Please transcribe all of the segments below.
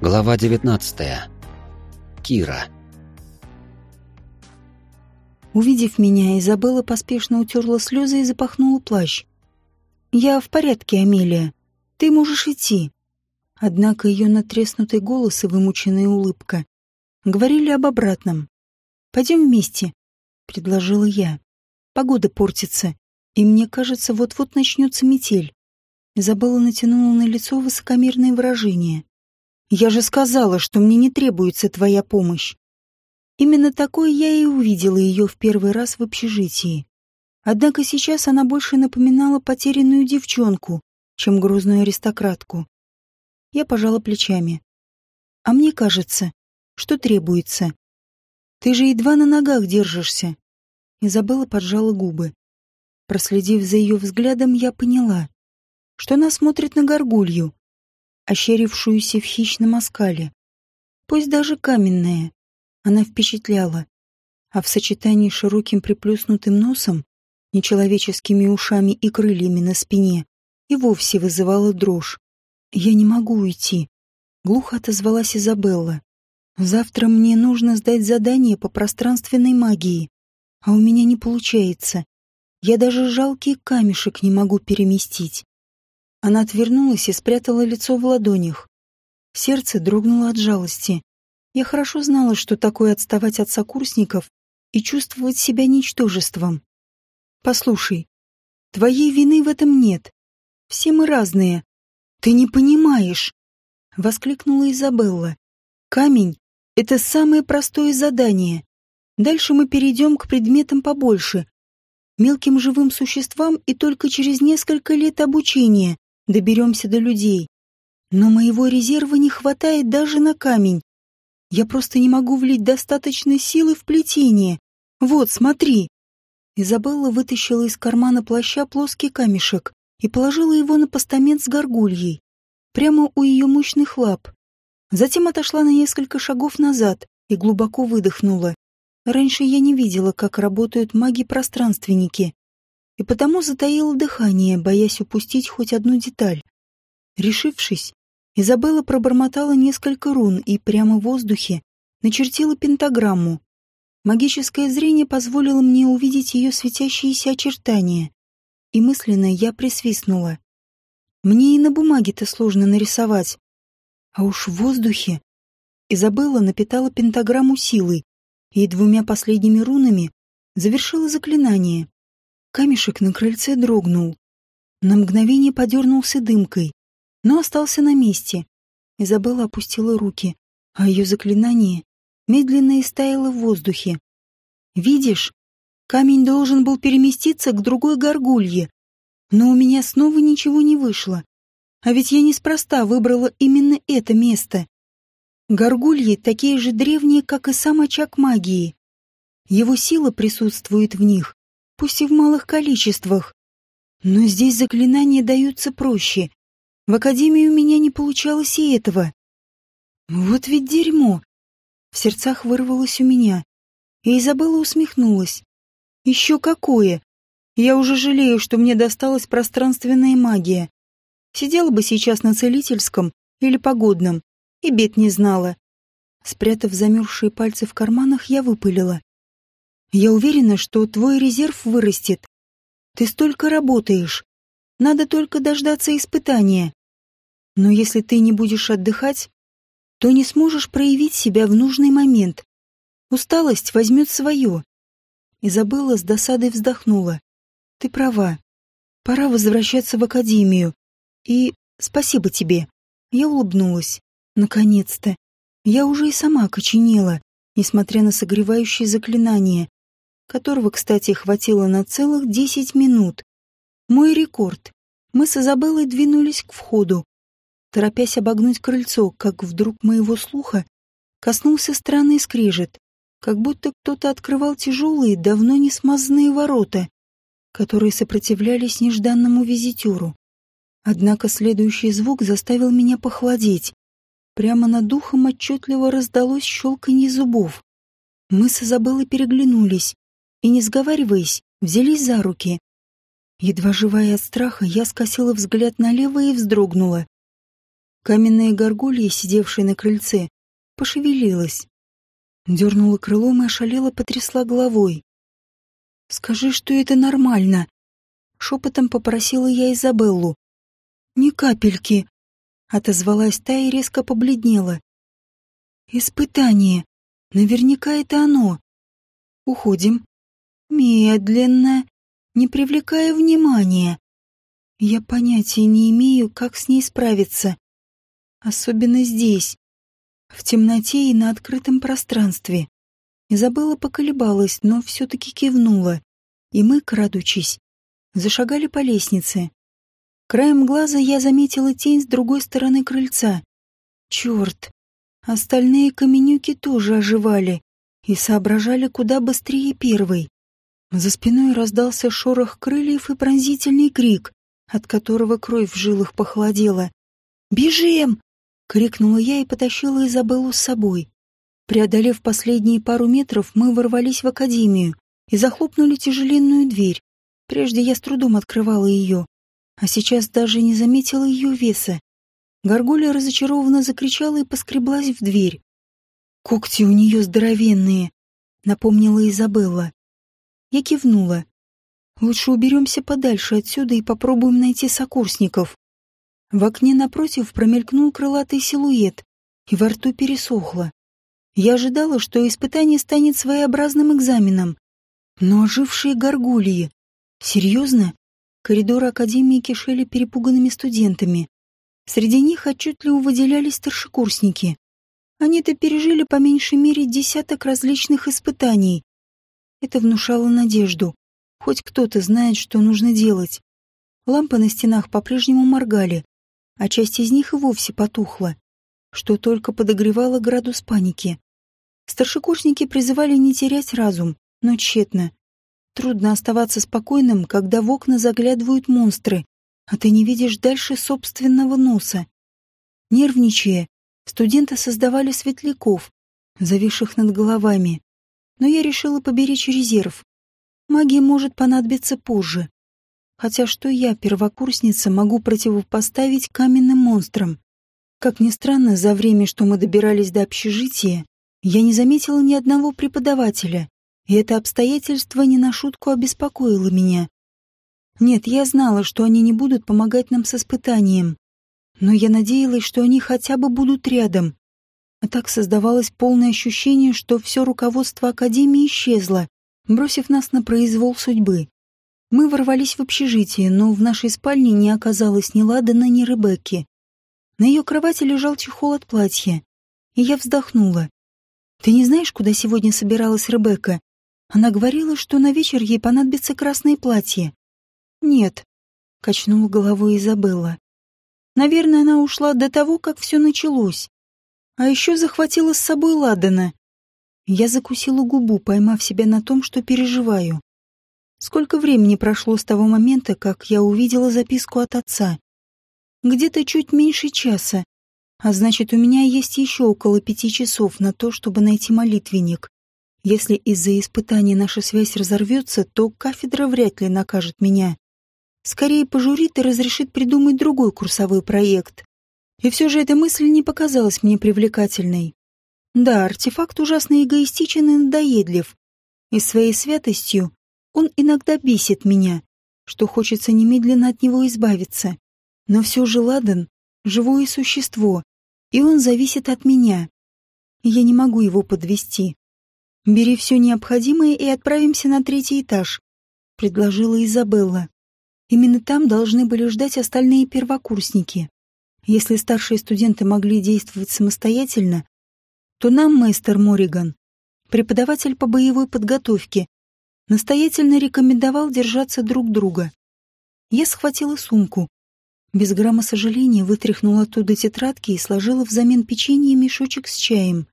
Глава 19. Кира. Увидев меня, Изабелла поспешно утерла слезы и запахнула плащ. «Я в порядке, Амелия. Ты можешь идти». Однако ее натреснутый голос и вымученная улыбка говорили об обратном. «Пойдем вместе», — предложила я. «Погода портится, и мне кажется, вот-вот начнется метель». Изабелла натянула на лицо высокомерное выражение. «Я же сказала, что мне не требуется твоя помощь». Именно такой я и увидела ее в первый раз в общежитии. Однако сейчас она больше напоминала потерянную девчонку, чем грозную аристократку. Я пожала плечами. «А мне кажется, что требуется. Ты же едва на ногах держишься». Изабелла поджала губы. Проследив за ее взглядом, я поняла, что она смотрит на горгулью, ощерившуюся в хищном оскале. Пусть даже каменная, она впечатляла, а в сочетании с широким приплюснутым носом, нечеловеческими ушами и крыльями на спине и вовсе вызывала дрожь. «Я не могу уйти», — глухо отозвалась Изабелла. «Завтра мне нужно сдать задание по пространственной магии, а у меня не получается. Я даже жалкий камешек не могу переместить». Она отвернулась и спрятала лицо в ладонях. Сердце дрогнуло от жалости. Я хорошо знала, что такое отставать от сокурсников и чувствовать себя ничтожеством. Послушай, твоей вины в этом нет. Все мы разные. Ты не понимаешь, воскликнула Изабелла. Камень — это самое простое задание. Дальше мы перейдем к предметам побольше, мелким живым существам и только через несколько лет обучения доберемся до людей. Но моего резерва не хватает даже на камень. Я просто не могу влить достаточной силы в плетение. Вот, смотри. Изабелла вытащила из кармана плаща плоский камешек и положила его на постамент с горгульей, прямо у ее мощных лап. Затем отошла на несколько шагов назад и глубоко выдохнула. Раньше я не видела, как работают маги-пространственники, и потому затаила дыхание, боясь упустить хоть одну деталь. Решившись, Изабелла пробормотала несколько рун и прямо в воздухе начертила пентаграмму. Магическое зрение позволило мне увидеть ее светящиеся очертания, и мысленно я присвистнула. Мне и на бумаге-то сложно нарисовать. А уж в воздухе. Изабелла напитала пентаграмму силой и двумя последними рунами завершила заклинание. Камешек на крыльце дрогнул. На мгновение подернулся дымкой, но остался на месте. Изабелла опустила руки, а ее заклинание медленно истаяло в воздухе. «Видишь, камень должен был переместиться к другой горгулье, но у меня снова ничего не вышло. А ведь я неспроста выбрала именно это место. Горгульи такие же древние, как и сам очаг магии. Его сила присутствует в них, пусть и в малых количествах. Но здесь заклинания даются проще. В академии у меня не получалось и этого. Вот ведь дерьмо. В сердцах вырвалось у меня. И Изабелла усмехнулась. Еще какое! Я уже жалею, что мне досталась пространственная магия. Сидела бы сейчас на целительском или погодном, и бед не знала. Спрятав замерзшие пальцы в карманах, я выпылила. Я уверена, что твой резерв вырастет. Ты столько работаешь. Надо только дождаться испытания. Но если ты не будешь отдыхать, то не сможешь проявить себя в нужный момент. Усталость возьмет свое. Изабелла с досадой вздохнула. Ты права. Пора возвращаться в академию. И спасибо тебе. Я улыбнулась. Наконец-то. Я уже и сама окоченела, несмотря на согревающие заклинания, которого, кстати, хватило на целых десять минут. Мой рекорд. Мы с Изабеллой двинулись к входу, торопясь обогнуть крыльцо, как вдруг моего слуха коснулся странный скрежет, как будто кто-то открывал тяжелые, давно не смазанные ворота, которые сопротивлялись нежданному визитеру. Однако следующий звук заставил меня похолодеть. Прямо над духом отчетливо раздалось щелканье зубов. Мы с Изабеллой переглянулись, и, не сговариваясь, взялись за руки. Едва живая от страха, я скосила взгляд налево и вздрогнула. Каменная горгулья, сидевшая на крыльце, пошевелилась. Дернула крылом и ошалела, потрясла головой. «Скажи, что это нормально!» Шепотом попросила я Изабеллу. «Ни капельки!» Отозвалась та и резко побледнела. «Испытание! Наверняка это оно!» «Уходим!» «Медленно!» не привлекая внимания. Я понятия не имею, как с ней справиться. Особенно здесь, в темноте и на открытом пространстве. Изабелла поколебалась, но все-таки кивнула, и мы, крадучись, зашагали по лестнице. Краем глаза я заметила тень с другой стороны крыльца. Черт! Остальные каменюки тоже оживали и соображали куда быстрее первой. За спиной раздался шорох крыльев и пронзительный крик, от которого кровь в жилах похолодела. «Бежим!» — крикнула я и потащила Изабеллу с собой. Преодолев последние пару метров, мы ворвались в академию и захлопнули тяжеленную дверь. Прежде я с трудом открывала ее, а сейчас даже не заметила ее веса. Горгулья разочарованно закричала и поскреблась в дверь. «Когти у нее здоровенные», — напомнила Изабелла. Я кивнула. Лучше уберемся подальше отсюда и попробуем найти сокурсников. В окне напротив промелькнул крылатый силуэт, и во рту пересохло. Я ожидала, что испытание станет своеобразным экзаменом. Но ожившие горгульи... Серьезно? Коридоры Академии кишели перепуганными студентами. Среди них отчетливо выделялись старшекурсники. Они-то пережили по меньшей мере десяток различных испытаний, это внушало надежду. Хоть кто-то знает, что нужно делать. Лампы на стенах по-прежнему моргали, а часть из них и вовсе потухла, что только подогревало градус паники. Старшекурсники призывали не терять разум, но тщетно. Трудно оставаться спокойным, когда в окна заглядывают монстры, а ты не видишь дальше собственного носа. Нервничая, студенты создавали светляков, зависших над головами но я решила поберечь резерв. Магия может понадобиться позже. Хотя что я, первокурсница, могу противопоставить каменным монстрам? Как ни странно, за время, что мы добирались до общежития, я не заметила ни одного преподавателя, и это обстоятельство не на шутку обеспокоило меня. Нет, я знала, что они не будут помогать нам с испытанием, но я надеялась, что они хотя бы будут рядом. А так создавалось полное ощущение, что все руководство Академии исчезло, бросив нас на произвол судьбы. Мы ворвались в общежитие, но в нашей спальне не оказалось ни Ладана, ни Ребекки. На ее кровати лежал чехол от платья, и я вздохнула. «Ты не знаешь, куда сегодня собиралась Ребекка? Она говорила, что на вечер ей понадобится красное платье». «Нет», — качнула головой Изабелла. «Наверное, она ушла до того, как все началось. А еще захватила с собой Ладана. Я закусила губу, поймав себя на том, что переживаю. Сколько времени прошло с того момента, как я увидела записку от отца? Где-то чуть меньше часа. А значит, у меня есть еще около пяти часов на то, чтобы найти молитвенник. Если из-за испытания наша связь разорвется, то кафедра вряд ли накажет меня. Скорее пожурит и разрешит придумать другой курсовой проект. И все же эта мысль не показалась мне привлекательной. Да, артефакт ужасно эгоистичен и надоедлив. И своей святостью он иногда бесит меня, что хочется немедленно от него избавиться. Но все же Ладан — живое существо, и он зависит от меня. Я не могу его подвести. «Бери все необходимое и отправимся на третий этаж», — предложила Изабелла. Именно там должны были ждать остальные первокурсники. Если старшие студенты могли действовать самостоятельно, то нам, мастер Мориган, преподаватель по боевой подготовке, настоятельно рекомендовал держаться друг друга. Я схватила сумку, без грамма сожаления вытряхнула оттуда тетрадки и сложила взамен печенье мешочек с чаем.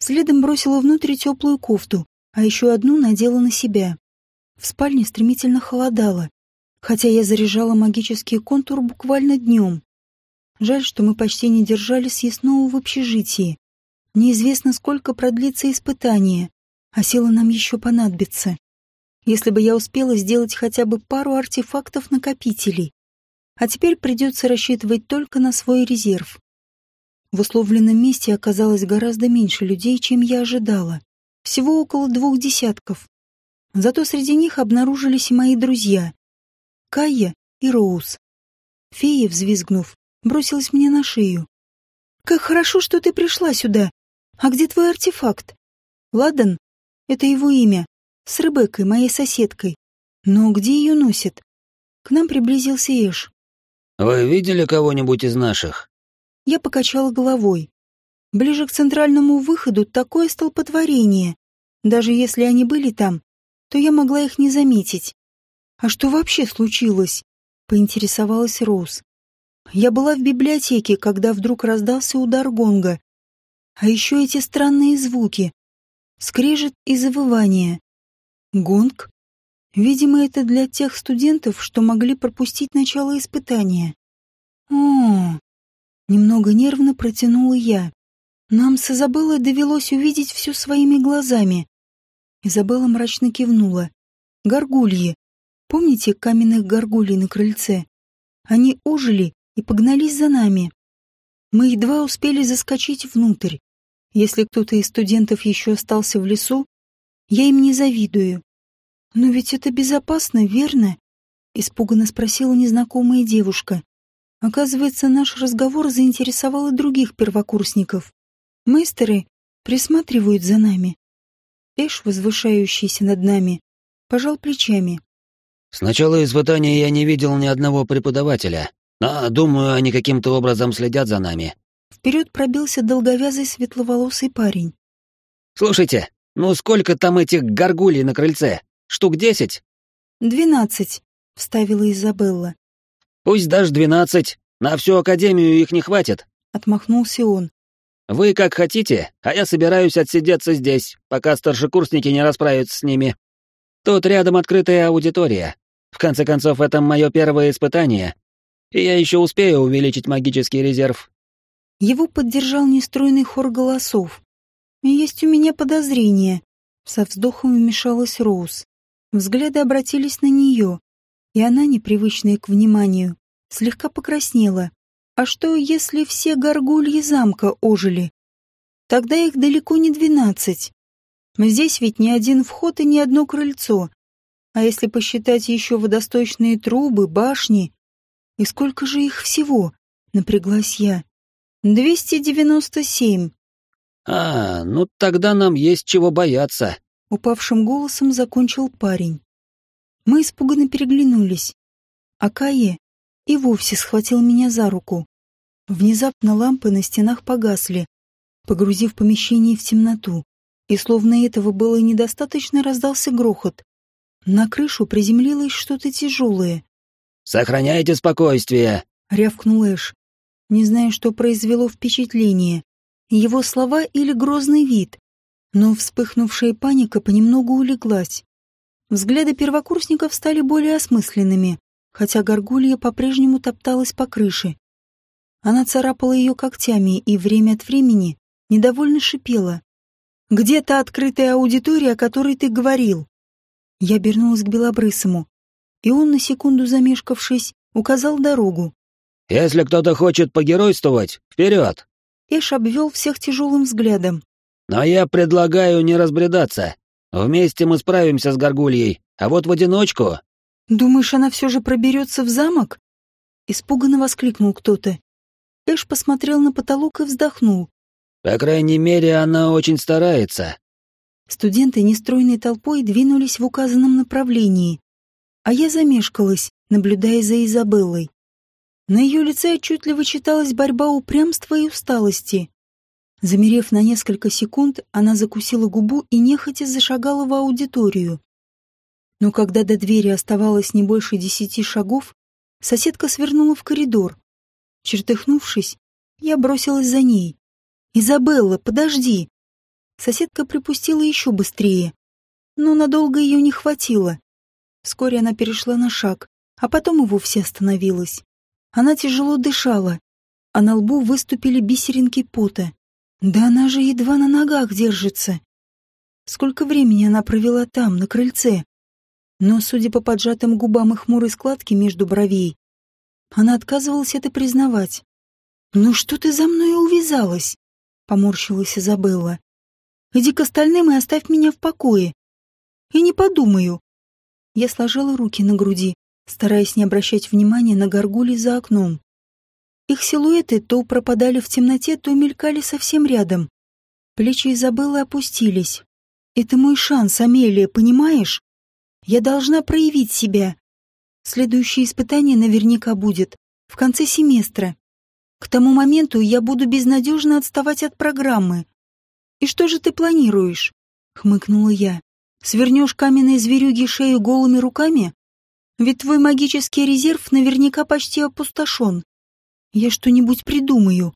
Следом бросила внутрь теплую кофту, а еще одну надела на себя. В спальне стремительно холодало, хотя я заряжала магический контур буквально днем. Жаль, что мы почти не держали съестного в общежитии. Неизвестно, сколько продлится испытание, а сила нам еще понадобится. Если бы я успела сделать хотя бы пару артефактов-накопителей. а теперь придется рассчитывать только на свой резерв. В условленном месте оказалось гораздо меньше людей, чем я ожидала. Всего около двух десятков. Зато среди них обнаружились и мои друзья. Кайя и Роуз. Фея, взвизгнув, бросилась мне на шею. «Как хорошо, что ты пришла сюда! А где твой артефакт?» «Ладан? Это его имя. С Ребеккой, моей соседкой. Но где ее носит?» К нам приблизился Эш. «Вы видели кого-нибудь из наших?» Я покачала головой. Ближе к центральному выходу такое столпотворение. Даже если они были там, то я могла их не заметить. «А что вообще случилось?» — поинтересовалась Роуз. Я была в библиотеке, когда вдруг раздался удар гонга. А еще эти странные звуки. Скрежет и завывание. Гонг? Видимо, это для тех студентов, что могли пропустить начало испытания. О, немного нервно протянула я. Нам с Изабеллой довелось увидеть все своими глазами. Изабелла мрачно кивнула. Горгульи. Помните каменных горгулей на крыльце? Они ожили и погнались за нами. Мы едва успели заскочить внутрь. Если кто-то из студентов еще остался в лесу, я им не завидую. Но ведь это безопасно, верно? Испуганно спросила незнакомая девушка. Оказывается, наш разговор заинтересовал и других первокурсников. Мейстеры присматривают за нами. Эш, возвышающийся над нами, пожал плечами. «С начала испытания я не видел ни одного преподавателя, но, думаю, они каким-то образом следят за нами». Вперед пробился долговязый светловолосый парень. «Слушайте, ну сколько там этих горгулей на крыльце? Штук десять?» «Двенадцать», — вставила Изабелла. «Пусть даже двенадцать. На всю Академию их не хватит», — отмахнулся он. Вы как хотите, а я собираюсь отсидеться здесь, пока старшекурсники не расправятся с ними. Тут рядом открытая аудитория. В конце концов, это мое первое испытание, и я еще успею увеличить магический резерв». Его поддержал нестройный хор голосов. «Есть у меня подозрение». Со вздохом вмешалась Роуз. Взгляды обратились на нее, и она, непривычная к вниманию, слегка покраснела. А что, если все горгульи замка ожили? Тогда их далеко не двенадцать. Здесь ведь ни один вход и ни одно крыльцо. А если посчитать еще водосточные трубы, башни... И сколько же их всего? Напряглась я. Двести девяносто семь. А, ну тогда нам есть чего бояться. Упавшим голосом закончил парень. Мы испуганно переглянулись. А Кае и вовсе схватил меня за руку. Внезапно лампы на стенах погасли, погрузив помещение в темноту, и словно этого было недостаточно, раздался грохот. На крышу приземлилось что-то тяжелое. «Сохраняйте спокойствие!» — рявкнул Эш. Не знаю, что произвело впечатление. Его слова или грозный вид. Но вспыхнувшая паника понемногу улеглась. Взгляды первокурсников стали более осмысленными хотя горгулья по-прежнему топталась по крыше. Она царапала ее когтями и время от времени недовольно шипела. «Где та открытая аудитория, о которой ты говорил?» Я обернулась к Белобрысому, и он, на секунду замешкавшись, указал дорогу. «Если кто-то хочет погеройствовать, вперед!» Эш обвел всех тяжелым взглядом. «Но я предлагаю не разбредаться. Вместе мы справимся с горгульей, а вот в одиночку «Думаешь, она все же проберется в замок?» Испуганно воскликнул кто-то. Эш посмотрел на потолок и вздохнул. «По крайней мере, она очень старается». Студенты нестройной толпой двинулись в указанном направлении, а я замешкалась, наблюдая за Изабеллой. На ее лице отчетливо читалась борьба упрямства и усталости. Замерев на несколько секунд, она закусила губу и нехотя зашагала в аудиторию. Но когда до двери оставалось не больше десяти шагов, соседка свернула в коридор. Чертыхнувшись, я бросилась за ней. «Изабелла, подожди!» Соседка припустила еще быстрее, но надолго ее не хватило. Вскоре она перешла на шаг, а потом и вовсе остановилась. Она тяжело дышала, а на лбу выступили бисеринки пота. Да она же едва на ногах держится. Сколько времени она провела там, на крыльце? Но, судя по поджатым губам и хмурой складке между бровей, Она отказывалась это признавать. «Ну что ты за мной увязалась?» — поморщилась Изабелла. «Иди к остальным и оставь меня в покое. И не подумаю». Я сложила руки на груди, стараясь не обращать внимания на горгули за окном. Их силуэты то пропадали в темноте, то мелькали совсем рядом. Плечи Изабеллы опустились. «Это мой шанс, Амелия, понимаешь? Я должна проявить себя. Следующее испытание наверняка будет в конце семестра. К тому моменту я буду безнадежно отставать от программы. И что же ты планируешь? Хмыкнула я. Свернешь каменной зверюги шею голыми руками? Ведь твой магический резерв наверняка почти опустошен. Я что-нибудь придумаю.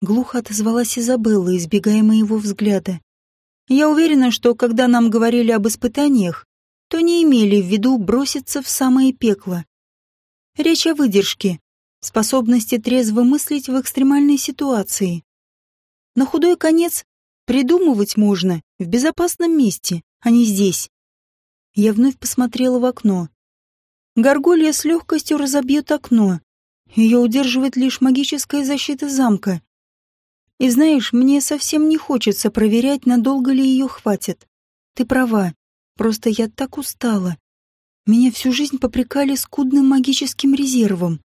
Глухо отозвалась Изабелла, избегая моего взгляда. Я уверена, что когда нам говорили об испытаниях, то не имели в виду броситься в самое пекло. Речь о выдержке, способности трезво мыслить в экстремальной ситуации. На худой конец придумывать можно в безопасном месте, не здесь. Я вновь посмотрела в окно. Горгулья с легкостью разобьет окно. Ее удерживает лишь магическая защита замка. И знаешь, мне совсем не хочется проверять, надолго ли ее хватит. Ты права. Просто я так устала. Меня всю жизнь попрекали скудным магическим резервом.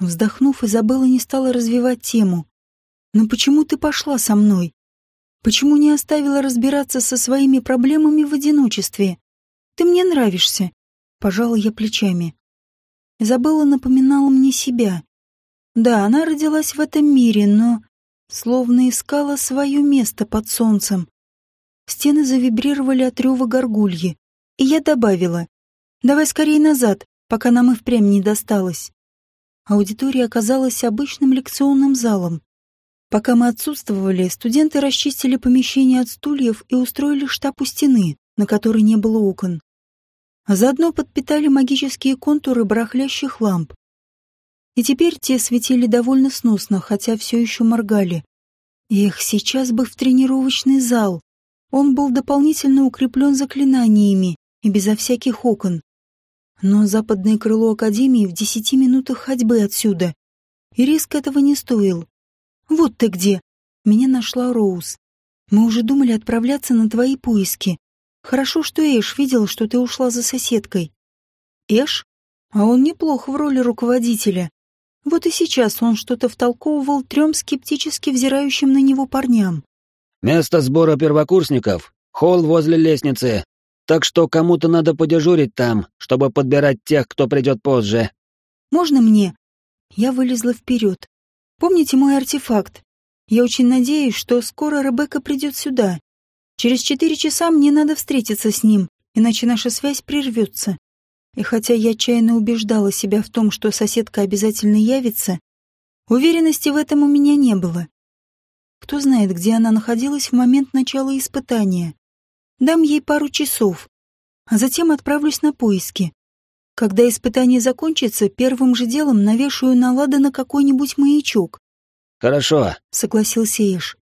Вздохнув, Изабелла не стала развивать тему. «Но почему ты пошла со мной? Почему не оставила разбираться со своими проблемами в одиночестве? Ты мне нравишься», — пожала я плечами. Изабелла напоминала мне себя. Да, она родилась в этом мире, но словно искала свое место под солнцем. Стены завибрировали от рева горгульи, и я добавила, «Давай скорее назад, пока нам и впрямь не досталось». Аудитория оказалась обычным лекционным залом. Пока мы отсутствовали, студенты расчистили помещение от стульев и устроили штаб у стены, на которой не было окон. Заодно подпитали магические контуры барахлящих ламп. И теперь те светили довольно сносно, хотя все еще моргали. Эх, сейчас бы в тренировочный зал. Он был дополнительно укреплен заклинаниями и безо всяких окон. Но западное крыло Академии в десяти минутах ходьбы отсюда. И риск этого не стоил. «Вот ты где!» Меня нашла Роуз. «Мы уже думали отправляться на твои поиски. Хорошо, что Эш видел, что ты ушла за соседкой». «Эш? А он неплох в роли руководителя. Вот и сейчас он что-то втолковывал трем скептически взирающим на него парням. «Место сбора первокурсников — холл возле лестницы. Так что кому-то надо подежурить там, чтобы подбирать тех, кто придет позже. Можно мне? Я вылезла вперед. Помните мой артефакт? Я очень надеюсь, что скоро Ребекка придет сюда. Через четыре часа мне надо встретиться с ним, иначе наша связь прервется. И хотя я отчаянно убеждала себя в том, что соседка обязательно явится, уверенности в этом у меня не было. Кто знает, где она находилась в момент начала испытания. Дам ей пару часов, а затем отправлюсь на поиски. Когда испытание закончится, первым же делом навешаю на Ладана какой-нибудь маячок. «Хорошо», — согласился Эш.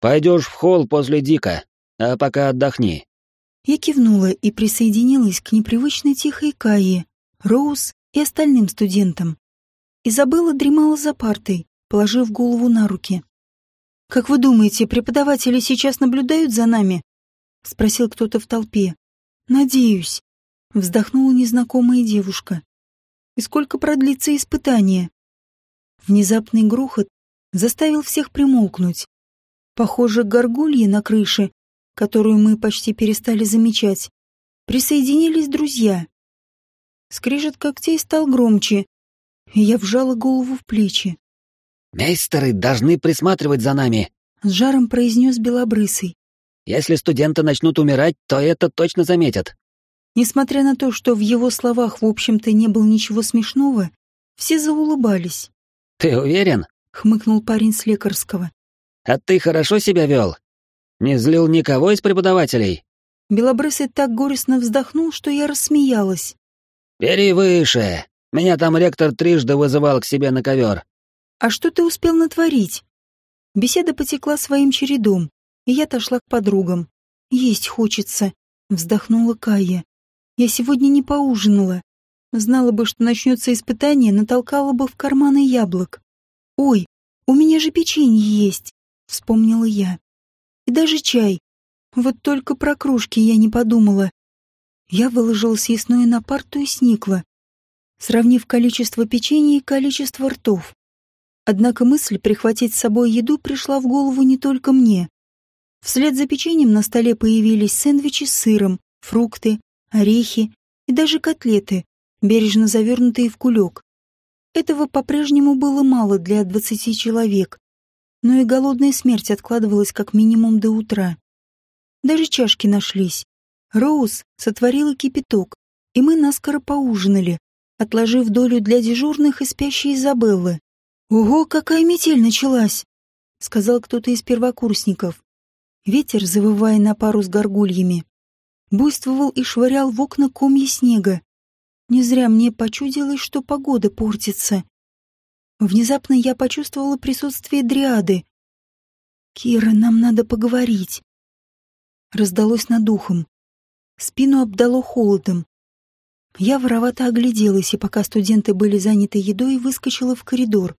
«Пойдешь в холл после Дика, а пока отдохни». Я кивнула и присоединилась к непривычной тихой Кае, Роуз и остальным студентам. Изабелла дремала за партой, положив голову на руки. «Как вы думаете, преподаватели сейчас наблюдают за нами?» — спросил кто-то в толпе. «Надеюсь», — вздохнула незнакомая девушка. «И сколько продлится испытание?» Внезапный грохот заставил всех примолкнуть. Похоже, горгульи на крыше, которую мы почти перестали замечать, присоединились друзья. Скрежет когтей стал громче, и я вжала голову в плечи. «Мейстеры должны присматривать за нами», — с жаром произнес Белобрысый. Если студенты начнут умирать, то это точно заметят. Несмотря на то, что в его словах, в общем-то, не было ничего смешного, все заулыбались. «Ты уверен?» — хмыкнул парень с лекарского. «А ты хорошо себя вел? Не злил никого из преподавателей?» Белобрысый так горестно вздохнул, что я рассмеялась. «Бери выше. Меня там ректор трижды вызывал к себе на ковер». «А что ты успел натворить?» Беседа потекла своим чередом и я отошла к подругам. «Есть хочется», — вздохнула Кая. «Я сегодня не поужинала. Знала бы, что начнется испытание, натолкала бы в карманы яблок. «Ой, у меня же печенье есть», — вспомнила я. «И даже чай. Вот только про кружки я не подумала. Я выложила съестное на парту и сникла, сравнив количество печенья и количество ртов. Однако мысль прихватить с собой еду пришла в голову не только мне. Вслед за печеньем на столе появились сэндвичи с сыром, фрукты, орехи и даже котлеты, бережно завернутые в кулек. Этого по-прежнему было мало для двадцати человек, но и голодная смерть откладывалась как минимум до утра. Даже чашки нашлись. Роуз сотворила кипяток, и мы наскоро поужинали, отложив долю для дежурных и спящей Изабеллы. «Ого, какая метель началась!» — сказал кто-то из первокурсников. Ветер, завывая на пару с горгульями, буйствовал и швырял в окна комья снега. Не зря мне почудилось, что погода портится. Внезапно я почувствовала присутствие дриады. «Кира, нам надо поговорить». Раздалось над ухом. Спину обдало холодом. Я воровато огляделась, и пока студенты были заняты едой, выскочила в коридор.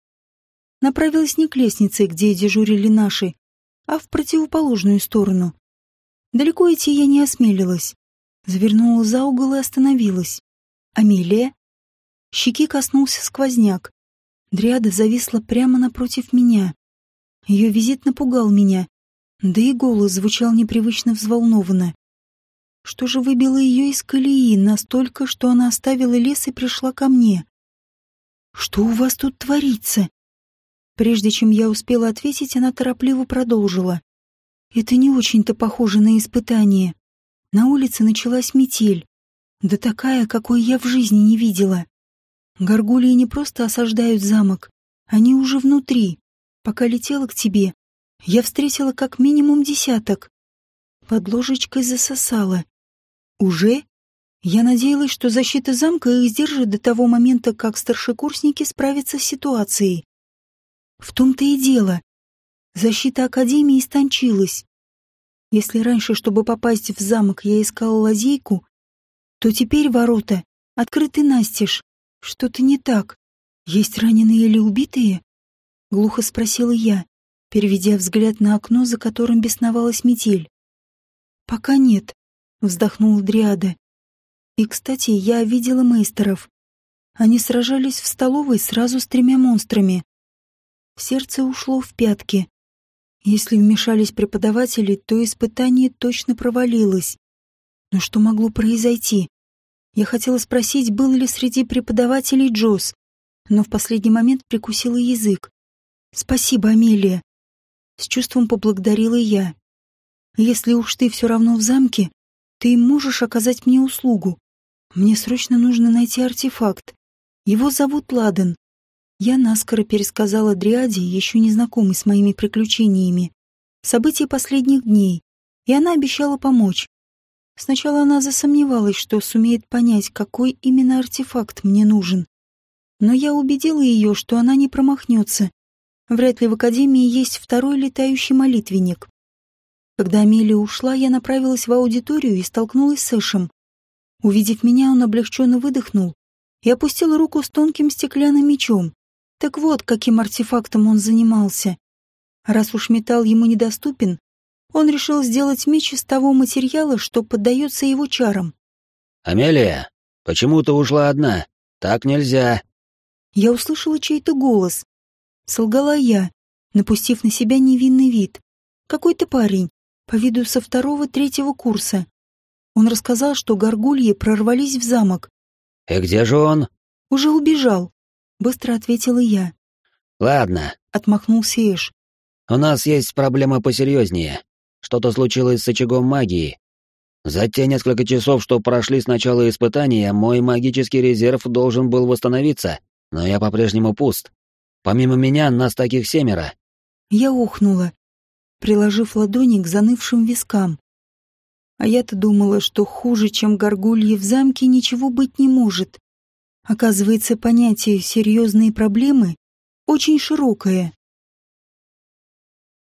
Направилась не к лестнице, где дежурили наши, а в противоположную сторону. Далеко идти я не осмелилась. Завернула за угол и остановилась. Амелия? Щеки коснулся сквозняк. Дриада зависла прямо напротив меня. Ее визит напугал меня, да и голос звучал непривычно взволнованно. Что же выбило ее из колеи настолько, что она оставила лес и пришла ко мне? «Что у вас тут творится?» Прежде чем я успела ответить, она торопливо продолжила. «Это не очень-то похоже на испытание. На улице началась метель. Да такая, какой я в жизни не видела. Горгулии не просто осаждают замок, они уже внутри. Пока летела к тебе, я встретила как минимум десяток. Под ложечкой засосала. Уже? Я надеялась, что защита замка их сдержит до того момента, как старшекурсники справятся с ситуацией. В том-то и дело. Защита Академии истончилась. Если раньше, чтобы попасть в замок, я искала лазейку, то теперь ворота открыты настежь. Что-то не так. Есть раненые или убитые? Глухо спросила я, переведя взгляд на окно, за которым бесновалась метель. Пока нет, вздохнула Дриада. И, кстати, я видела мейстеров. Они сражались в столовой сразу с тремя монстрами. Сердце ушло в пятки. Если вмешались преподаватели, то испытание точно провалилось. Но что могло произойти? Я хотела спросить, был ли среди преподавателей Джос, но в последний момент прикусила язык. «Спасибо, Амелия!» С чувством поблагодарила я. «Если уж ты все равно в замке, ты можешь оказать мне услугу. Мне срочно нужно найти артефакт. Его зовут Ладен. Я наскоро пересказала Дриаде, еще не знакомой с моими приключениями, события последних дней, и она обещала помочь. Сначала она засомневалась, что сумеет понять, какой именно артефакт мне нужен. Но я убедила ее, что она не промахнется. Вряд ли в Академии есть второй летающий молитвенник. Когда Амелия ушла, я направилась в аудиторию и столкнулась с Эшем. Увидев меня, он облегченно выдохнул и опустил руку с тонким стеклянным мечом. Так вот, каким артефактом он занимался. Раз уж металл ему недоступен, он решил сделать меч из того материала, что поддается его чарам. «Амелия, почему ты ушла одна? Так нельзя!» Я услышала чей-то голос. Солгала я, напустив на себя невинный вид. Какой-то парень, по виду со второго-третьего курса. Он рассказал, что горгульи прорвались в замок. «И где же он?» «Уже убежал», — быстро ответила я. «Ладно», — отмахнулся Эш. «У нас есть проблема посерьезнее. Что-то случилось с очагом магии. За те несколько часов, что прошли с начала испытания, мой магический резерв должен был восстановиться, но я по-прежнему пуст. Помимо меня, нас таких семеро. Я ухнула, приложив ладони к занывшим вискам. А я-то думала, что хуже, чем горгульи в замке, ничего быть не может. Оказывается, понятие «серьезные проблемы» очень широкое.